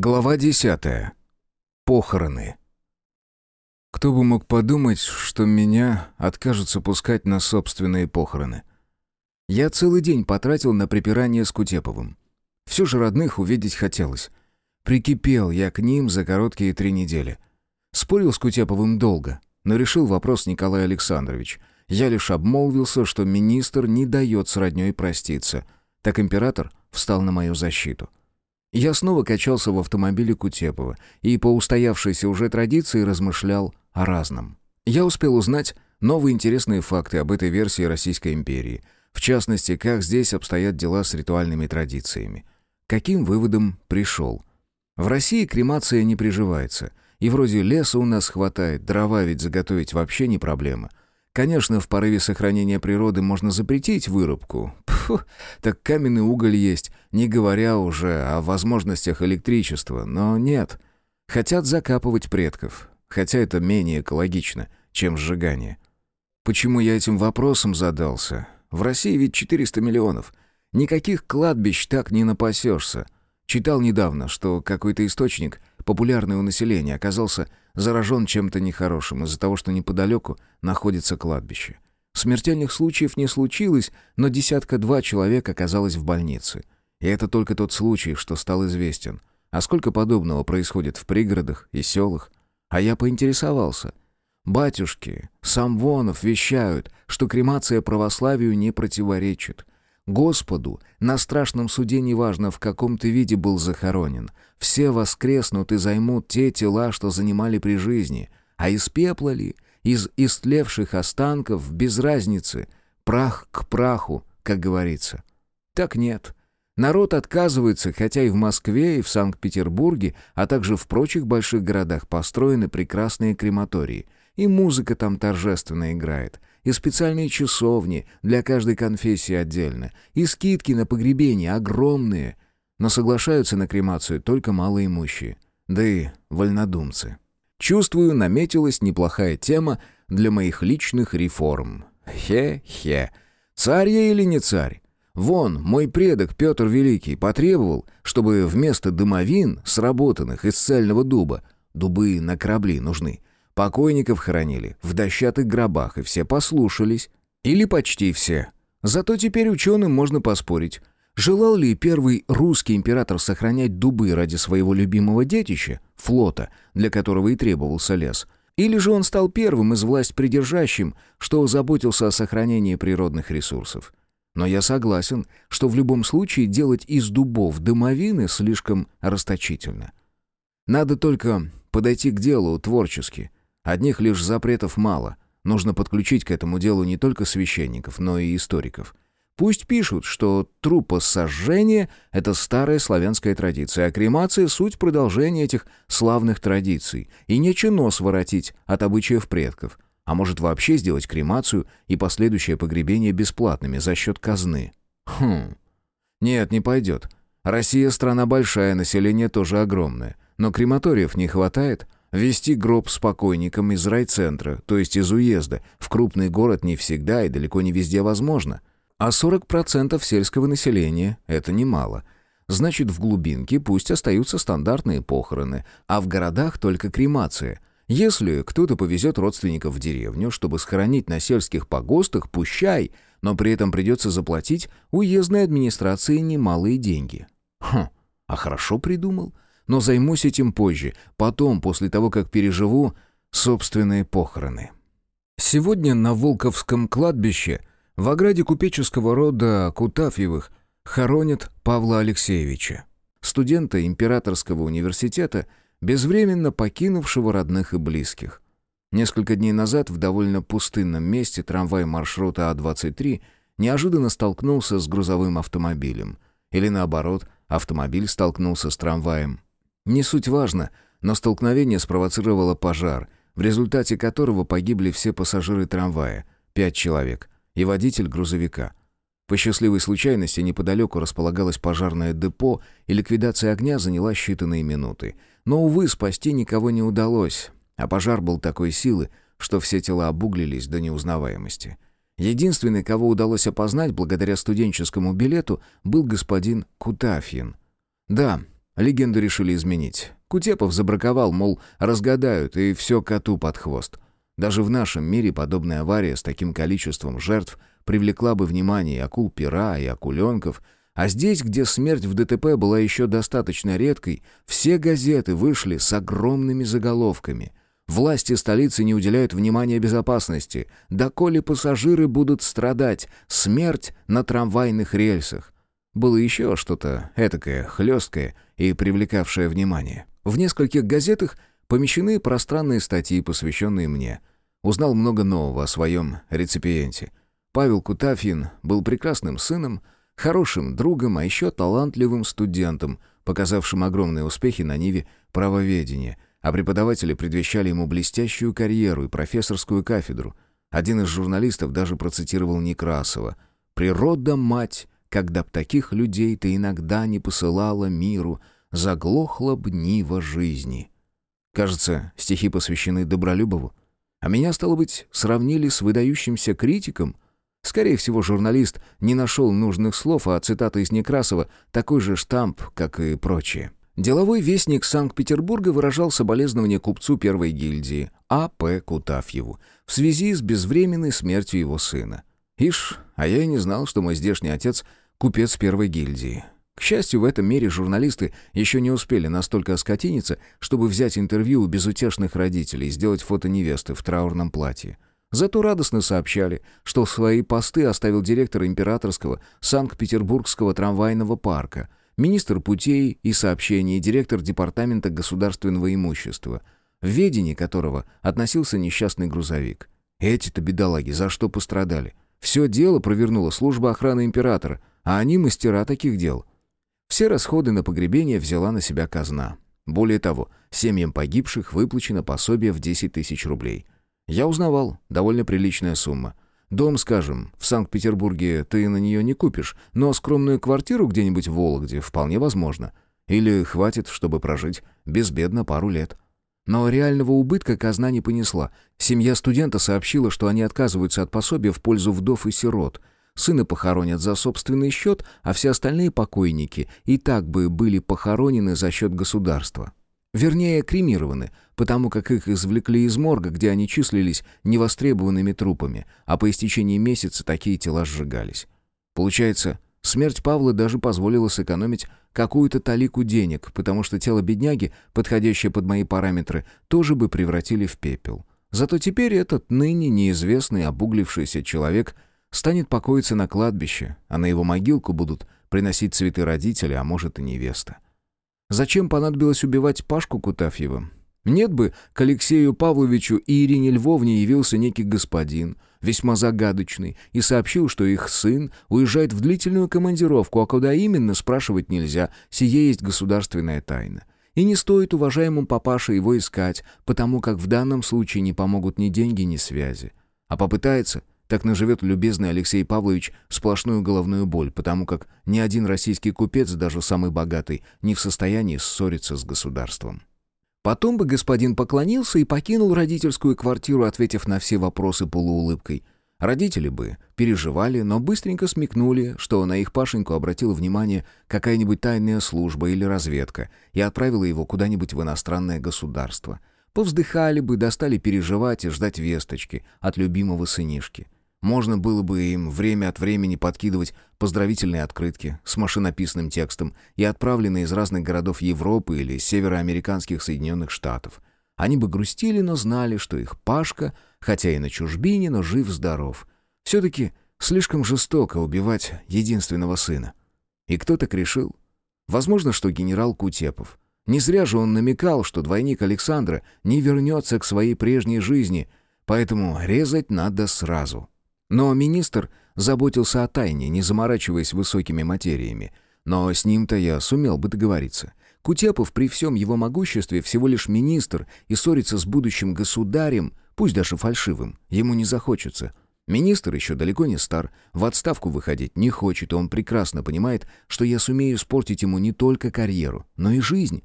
Глава десятая. Похороны. Кто бы мог подумать, что меня откажутся пускать на собственные похороны. Я целый день потратил на припирание с Кутеповым. Все же родных увидеть хотелось. Прикипел я к ним за короткие три недели. Спорил с Кутеповым долго, но решил вопрос Николай Александрович. Я лишь обмолвился, что министр не дает с родней проститься. Так император встал на мою защиту. Я снова качался в автомобиле Кутепова и по устоявшейся уже традиции размышлял о разном. Я успел узнать новые интересные факты об этой версии Российской империи, в частности, как здесь обстоят дела с ритуальными традициями. Каким выводом пришел? В России кремация не приживается, и вроде леса у нас хватает, дрова ведь заготовить вообще не проблема. Конечно, в порыве сохранения природы можно запретить вырубку. Пфу, так каменный уголь есть, не говоря уже о возможностях электричества, но нет. Хотят закапывать предков, хотя это менее экологично, чем сжигание. Почему я этим вопросом задался? В России ведь 400 миллионов. Никаких кладбищ так не напасешься. Читал недавно, что какой-то источник, популярный у населения, оказался заражен чем-то нехорошим из-за того, что неподалеку находится кладбище. Смертельных случаев не случилось, но десятка-два человек оказалось в больнице. И это только тот случай, что стал известен. А сколько подобного происходит в пригородах и селах? А я поинтересовался. Батюшки, самвонов вещают, что кремация православию не противоречит. Господу на страшном суде неважно, в каком ты виде был захоронен. Все воскреснут и займут те тела, что занимали при жизни. А из пепла ли, из истлевших останков, без разницы. Прах к праху, как говорится. Так нет. Народ отказывается, хотя и в Москве, и в Санкт-Петербурге, а также в прочих больших городах построены прекрасные крематории. И музыка там торжественно играет и специальные часовни для каждой конфессии отдельно, и скидки на погребение огромные, но соглашаются на кремацию только малоимущие, да и вольнодумцы. Чувствую, наметилась неплохая тема для моих личных реформ. Хе-хе. Царь я или не царь? Вон, мой предок Петр Великий потребовал, чтобы вместо дымовин, сработанных из цельного дуба, дубы на корабли нужны, Покойников хоронили в дощатых гробах, и все послушались. Или почти все. Зато теперь ученым можно поспорить. Желал ли первый русский император сохранять дубы ради своего любимого детища, флота, для которого и требовался лес? Или же он стал первым из власть придержащим, что заботился о сохранении природных ресурсов? Но я согласен, что в любом случае делать из дубов дымовины слишком расточительно. Надо только подойти к делу творчески – Одних лишь запретов мало. Нужно подключить к этому делу не только священников, но и историков. Пусть пишут, что трупосожжение — это старая славянская традиция, а кремация — суть продолжения этих славных традиций. И нечего нос воротить от обычаев предков. А может вообще сделать кремацию и последующее погребение бесплатными за счет казны. Хм. Нет, не пойдет. Россия страна большая, население тоже огромное. Но крематориев не хватает — Вести гроб с покойником из райцентра, то есть из уезда, в крупный город не всегда и далеко не везде возможно. А 40% сельского населения – это немало. Значит, в глубинке пусть остаются стандартные похороны, а в городах только кремация. Если кто-то повезет родственников в деревню, чтобы схоронить на сельских погостах, пущай, но при этом придется заплатить уездной администрации немалые деньги. Хм, а хорошо придумал – но займусь этим позже, потом, после того, как переживу собственные похороны. Сегодня на Волковском кладбище в ограде купеческого рода Кутафьевых хоронят Павла Алексеевича, студента Императорского университета, безвременно покинувшего родных и близких. Несколько дней назад в довольно пустынном месте трамвай маршрута А-23 неожиданно столкнулся с грузовым автомобилем. Или наоборот, автомобиль столкнулся с трамваем. Не суть важно, но столкновение спровоцировало пожар, в результате которого погибли все пассажиры трамвая, пять человек, и водитель грузовика. По счастливой случайности неподалеку располагалось пожарное депо, и ликвидация огня заняла считанные минуты. Но, увы, спасти никого не удалось, а пожар был такой силы, что все тела обуглились до неузнаваемости. Единственный, кого удалось опознать благодаря студенческому билету, был господин Кутафьин. Да, Легенду решили изменить. Кутепов забраковал, мол, разгадают, и все коту под хвост. Даже в нашем мире подобная авария с таким количеством жертв привлекла бы внимание акул-пера, и акуленков, а здесь, где смерть в ДТП была еще достаточно редкой, все газеты вышли с огромными заголовками. Власти столицы не уделяют внимания безопасности. Доколе пассажиры будут страдать. Смерть на трамвайных рельсах. Было еще что-то этакое, хлесткое и привлекавшее внимание. В нескольких газетах помещены пространные статьи, посвященные мне. Узнал много нового о своем реципиенте. Павел Кутафьин был прекрасным сыном, хорошим другом, а еще талантливым студентом, показавшим огромные успехи на ниве правоведения – а преподаватели предвещали ему блестящую карьеру и профессорскую кафедру. Один из журналистов даже процитировал Некрасова «Природа, мать, когда б таких людей ты иногда не посылала миру, заглохла б нива жизни». Кажется, стихи посвящены Добролюбову. А меня, стало быть, сравнили с выдающимся критиком. Скорее всего, журналист не нашел нужных слов, а цитата из Некрасова — такой же штамп, как и прочие. Деловой вестник Санкт-Петербурга выражал соболезнования купцу первой гильдии А.П. Кутафьеву в связи с безвременной смертью его сына. Ишь, а я и не знал, что мой здешний отец — купец первой гильдии. К счастью, в этом мире журналисты еще не успели настолько оскотиниться, чтобы взять интервью у безутешных родителей и сделать фото невесты в траурном платье. Зато радостно сообщали, что свои посты оставил директор императорского Санкт-Петербургского трамвайного парка — министр путей и сообщений, директор Департамента государственного имущества, в ведении которого относился несчастный грузовик. Эти-то бедолаги за что пострадали? Все дело провернула служба охраны императора, а они мастера таких дел. Все расходы на погребение взяла на себя казна. Более того, семьям погибших выплачено пособие в 10 тысяч рублей. Я узнавал, довольно приличная сумма – Дом, скажем, в Санкт-Петербурге ты на нее не купишь, но скромную квартиру где-нибудь в Вологде вполне возможно. Или хватит, чтобы прожить безбедно пару лет. Но реального убытка казна не понесла. Семья студента сообщила, что они отказываются от пособия в пользу вдов и сирот. Сына похоронят за собственный счет, а все остальные покойники и так бы были похоронены за счет государства. Вернее, кремированы, потому как их извлекли из морга, где они числились невостребованными трупами, а по истечении месяца такие тела сжигались. Получается, смерть Павла даже позволила сэкономить какую-то талику денег, потому что тело бедняги, подходящее под мои параметры, тоже бы превратили в пепел. Зато теперь этот ныне неизвестный обуглившийся человек станет покоиться на кладбище, а на его могилку будут приносить цветы родители, а может и невеста. Зачем понадобилось убивать Пашку Кутафьева? Нет бы к Алексею Павловичу и Ирине Львовне явился некий господин, весьма загадочный, и сообщил, что их сын уезжает в длительную командировку, а куда именно, спрашивать нельзя, сие есть государственная тайна. И не стоит уважаемому папаше его искать, потому как в данном случае не помогут ни деньги, ни связи. А попытается, так наживет любезный Алексей Павлович сплошную головную боль, потому как ни один российский купец, даже самый богатый, не в состоянии ссориться с государством. Потом бы господин поклонился и покинул родительскую квартиру, ответив на все вопросы полуулыбкой. Родители бы переживали, но быстренько смекнули, что на их Пашеньку обратила внимание какая-нибудь тайная служба или разведка и отправила его куда-нибудь в иностранное государство. Повздыхали бы, достали переживать и ждать весточки от любимого сынишки. Можно было бы им время от времени подкидывать поздравительные открытки с машинописным текстом и отправленные из разных городов Европы или североамериканских Соединенных Штатов. Они бы грустили, но знали, что их Пашка, хотя и на чужбине, но жив-здоров. Все-таки слишком жестоко убивать единственного сына. И кто так решил? Возможно, что генерал Кутепов. Не зря же он намекал, что двойник Александра не вернется к своей прежней жизни, поэтому резать надо сразу. Но министр заботился о тайне, не заморачиваясь высокими материями. Но с ним-то я сумел бы договориться. Кутепов при всем его могуществе всего лишь министр, и ссориться с будущим государем, пусть даже фальшивым, ему не захочется. Министр еще далеко не стар, в отставку выходить не хочет, и он прекрасно понимает, что я сумею испортить ему не только карьеру, но и жизнь.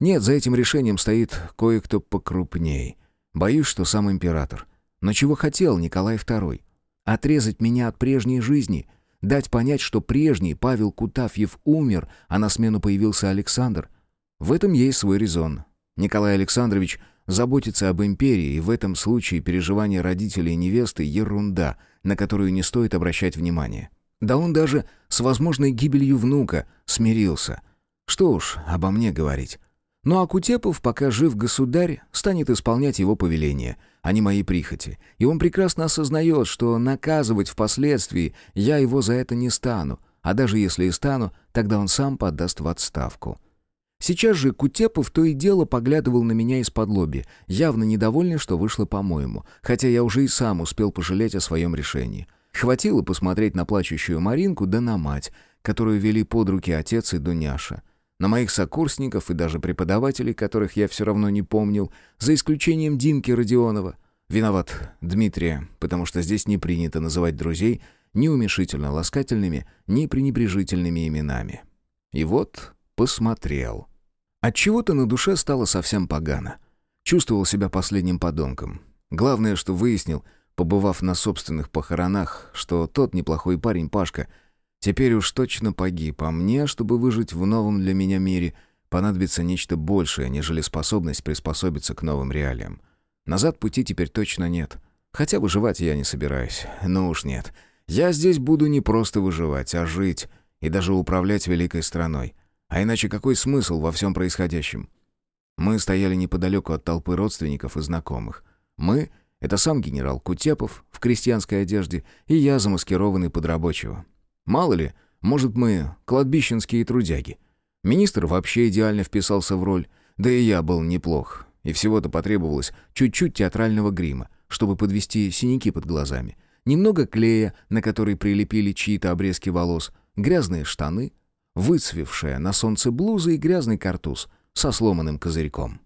Нет, за этим решением стоит кое-кто покрупней. Боюсь, что сам император. Но чего хотел Николай II? Отрезать меня от прежней жизни, дать понять, что прежний Павел Кутафьев умер, а на смену появился Александр. В этом есть свой резон. Николай Александрович заботится об империи, и в этом случае переживания родителей и невесты — ерунда, на которую не стоит обращать внимание. Да он даже с возможной гибелью внука смирился. Что уж обо мне говорить. Ну а Кутепов, пока жив государь, станет исполнять его повеления, а не мои прихоти. И он прекрасно осознает, что наказывать впоследствии я его за это не стану, а даже если и стану, тогда он сам подаст в отставку. Сейчас же Кутепов то и дело поглядывал на меня из-под лоби, явно недовольный, что вышло по-моему, хотя я уже и сам успел пожалеть о своем решении. Хватило посмотреть на плачущую Маринку да на мать, которую вели под руки отец и Дуняша на моих сокурсников и даже преподавателей, которых я все равно не помнил, за исключением Димки Родионова. Виноват Дмитрия, потому что здесь не принято называть друзей ни уменьшительно ласкательными, ни пренебрежительными именами. И вот посмотрел. Отчего-то на душе стало совсем погано. Чувствовал себя последним подонком. Главное, что выяснил, побывав на собственных похоронах, что тот неплохой парень Пашка — Теперь уж точно погиб, а мне, чтобы выжить в новом для меня мире, понадобится нечто большее, нежели способность приспособиться к новым реалиям. Назад пути теперь точно нет. Хотя выживать я не собираюсь. Ну уж нет. Я здесь буду не просто выживать, а жить и даже управлять великой страной. А иначе какой смысл во всем происходящем? Мы стояли неподалеку от толпы родственников и знакомых. Мы — это сам генерал Кутепов в крестьянской одежде и я, замаскированный под рабочего. Мало ли, может, мы кладбищенские трудяги. Министр вообще идеально вписался в роль, да и я был неплох. И всего-то потребовалось чуть-чуть театрального грима, чтобы подвести синяки под глазами. Немного клея, на который прилепили чьи-то обрезки волос, грязные штаны, выцвевшая на солнце блуза и грязный картуз со сломанным козырьком.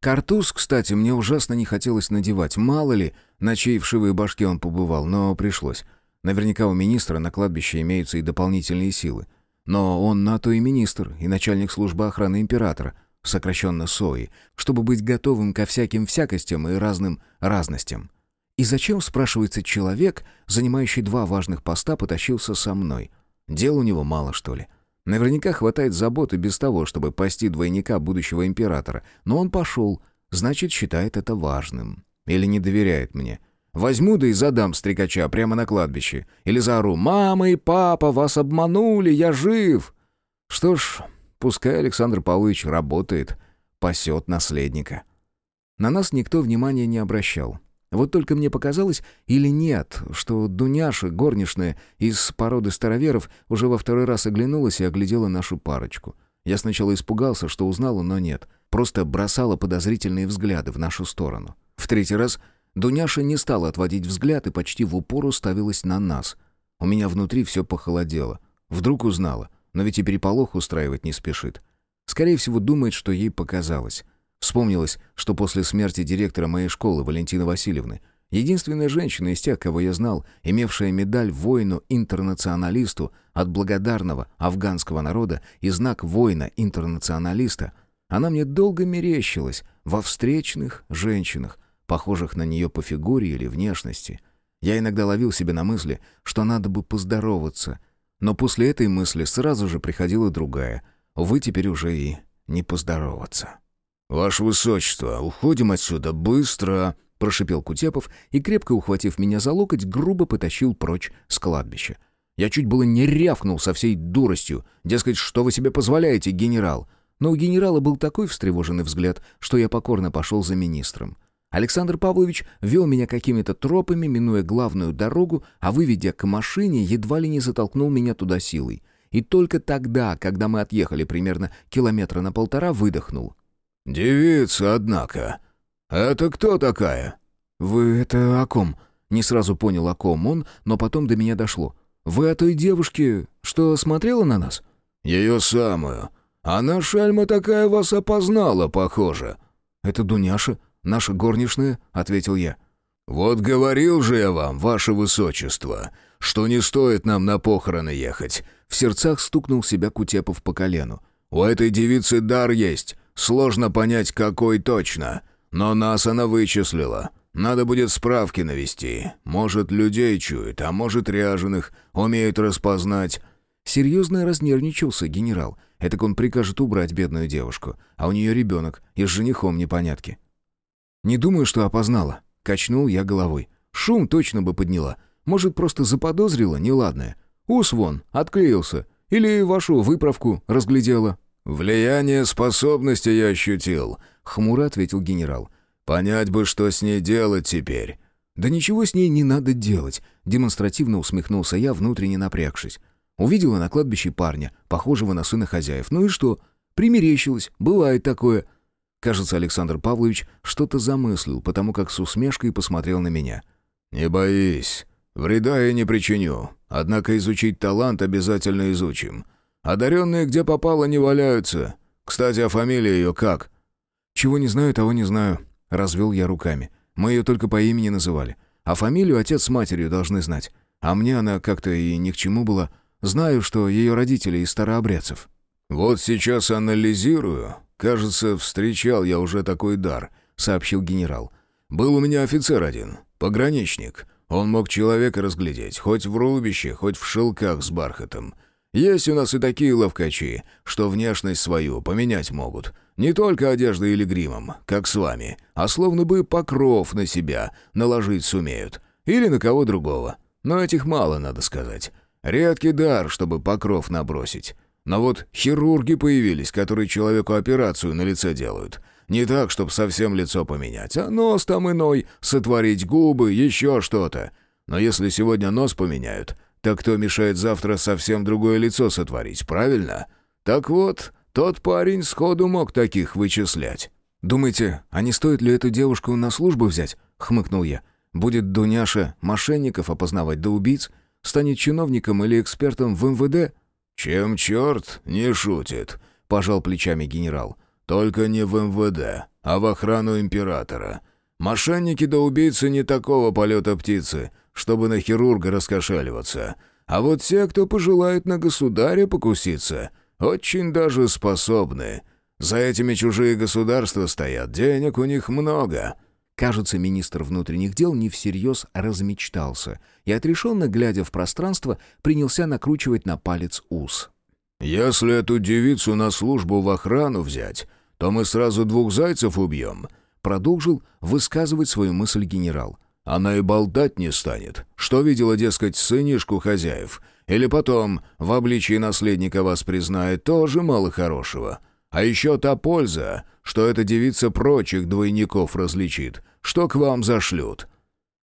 Картуз, кстати, мне ужасно не хотелось надевать, мало ли, на чьей вшивой башке он побывал, но пришлось. Наверняка у министра на кладбище имеются и дополнительные силы. Но он на то и министр, и начальник службы охраны императора, сокращенно СОИ, чтобы быть готовым ко всяким всякостям и разным разностям. И зачем, спрашивается, человек, занимающий два важных поста, потащился со мной? Дел у него мало, что ли? Наверняка хватает заботы без того, чтобы пасти двойника будущего императора. Но он пошел, значит, считает это важным. Или не доверяет мне. Возьму да и задам стрекача прямо на кладбище. Или заору «Мама и папа, вас обманули, я жив!» Что ж, пускай Александр Павлович работает, пасет наследника. На нас никто внимания не обращал. Вот только мне показалось, или нет, что Дуняша, горничная из породы староверов, уже во второй раз оглянулась и оглядела нашу парочку. Я сначала испугался, что узнала, но нет. Просто бросала подозрительные взгляды в нашу сторону. В третий раз Дуняша не стала отводить взгляд и почти в упор уставилась на нас. У меня внутри все похолодело. Вдруг узнала, но ведь и переполох устраивать не спешит. Скорее всего, думает, что ей показалось. Вспомнилось, что после смерти директора моей школы, Валентины Васильевны, единственная женщина из тех, кого я знал, имевшая медаль воину-интернационалисту от благодарного афганского народа и знак воина-интернационалиста, она мне долго мерещилась во встречных женщинах, похожих на нее по фигуре или внешности. Я иногда ловил себя на мысли, что надо бы поздороваться, но после этой мысли сразу же приходила другая. Вы теперь уже и не поздороваться. «Ваше Высочество, уходим отсюда быстро!» — прошипел Кутепов и, крепко ухватив меня за локоть, грубо потащил прочь с кладбища. Я чуть было не рявкнул со всей дуростью. Дескать, что вы себе позволяете, генерал? Но у генерала был такой встревоженный взгляд, что я покорно пошел за министром. Александр Павлович вел меня какими-то тропами, минуя главную дорогу, а выведя к машине, едва ли не затолкнул меня туда силой. И только тогда, когда мы отъехали примерно километра на полтора, выдохнул. «Девица, однако. Это кто такая?» «Вы это о ком?» Не сразу понял, о ком он, но потом до меня дошло. «Вы о той девушке, что смотрела на нас?» «Ее самую. Она, шальма такая, вас опознала, похоже». «Это Дуняша?» «Наша горничная», — ответил я. «Вот говорил же я вам, ваше высочество, что не стоит нам на похороны ехать». В сердцах стукнул себя Кутепов по колену. «У этой девицы дар есть. Сложно понять, какой точно. Но нас она вычислила. Надо будет справки навести. Может, людей чует, а может, ряженых. Умеет распознать. Серьезно разнервничался генерал. Этак он прикажет убрать бедную девушку, а у нее ребенок, и с женихом непонятки. «Не думаю, что опознала», — качнул я головой. «Шум точно бы подняла. Может, просто заподозрила неладное. Ус вон, отклеился. Или вашу выправку разглядела». «Влияние способности я ощутил», — хмуро ответил генерал. «Понять бы, что с ней делать теперь». «Да ничего с ней не надо делать», — демонстративно усмехнулся я, внутренне напрягшись. Увидела на кладбище парня, похожего на сына хозяев. Ну и что? Примерещилась, бывает такое. Кажется, Александр Павлович что-то замыслил, потому как с усмешкой посмотрел на меня. «Не боись. Вреда я не причиню. Однако изучить талант обязательно изучим. Одаренные где попало не валяются. Кстати, а фамилия ее как?» «Чего не знаю, того не знаю», — развел я руками. «Мы ее только по имени называли. А фамилию отец с матерью должны знать. А мне она как-то и ни к чему была. Знаю, что ее родители из старообрядцев». «Вот сейчас анализирую. Кажется, встречал я уже такой дар», — сообщил генерал. «Был у меня офицер один, пограничник. Он мог человека разглядеть, хоть в рубище, хоть в шелках с бархатом. Есть у нас и такие ловкачи, что внешность свою поменять могут. Не только одеждой или гримом, как с вами, а словно бы покров на себя наложить сумеют. Или на кого другого. Но этих мало, надо сказать. Редкий дар, чтобы покров набросить. Но вот хирурги появились, которые человеку операцию на лице делают. Не так, чтобы совсем лицо поменять, а нос там иной, сотворить губы, еще что-то. Но если сегодня нос поменяют, так кто мешает завтра совсем другое лицо сотворить, правильно? Так вот, тот парень сходу мог таких вычислять. «Думаете, а не стоит ли эту девушку на службу взять?» — хмыкнул я. «Будет Дуняша мошенников опознавать до убийц? Станет чиновником или экспертом в МВД?» «Чем черт не шутит», — пожал плечами генерал. Только не в МВД, а в охрану императора. Мошенники да убийцы не такого полета птицы, чтобы на хирурга раскошеливаться. А вот те, кто пожелает на государя покуситься, очень даже способны. За этими чужие государства стоят, денег у них много». Кажется, министр внутренних дел не всерьез размечтался и, отрешенно глядя в пространство, принялся накручивать на палец ус. «Если эту девицу на службу в охрану взять, то мы сразу двух зайцев убьем», — продолжил высказывать свою мысль генерал. «Она и болтать не станет. Что видела, дескать, сынишку хозяев? Или потом в обличии наследника вас признает, тоже мало хорошего. А еще та польза, что эта девица прочих двойников различит, что к вам зашлют».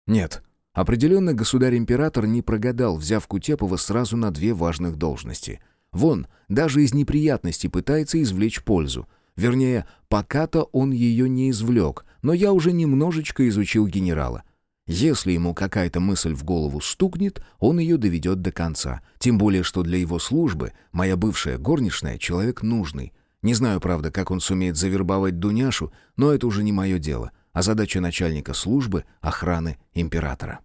«Нет, определенно государь-император не прогадал, взяв Кутепова сразу на две важных должности. Вон, даже из неприятностей пытается извлечь пользу. Вернее, пока-то он ее не извлек, но я уже немножечко изучил генерала. Если ему какая-то мысль в голову стукнет, он ее доведет до конца. Тем более, что для его службы моя бывшая горничная — человек нужный. Не знаю, правда, как он сумеет завербовать Дуняшу, но это уже не мое дело, а задача начальника службы охраны императора.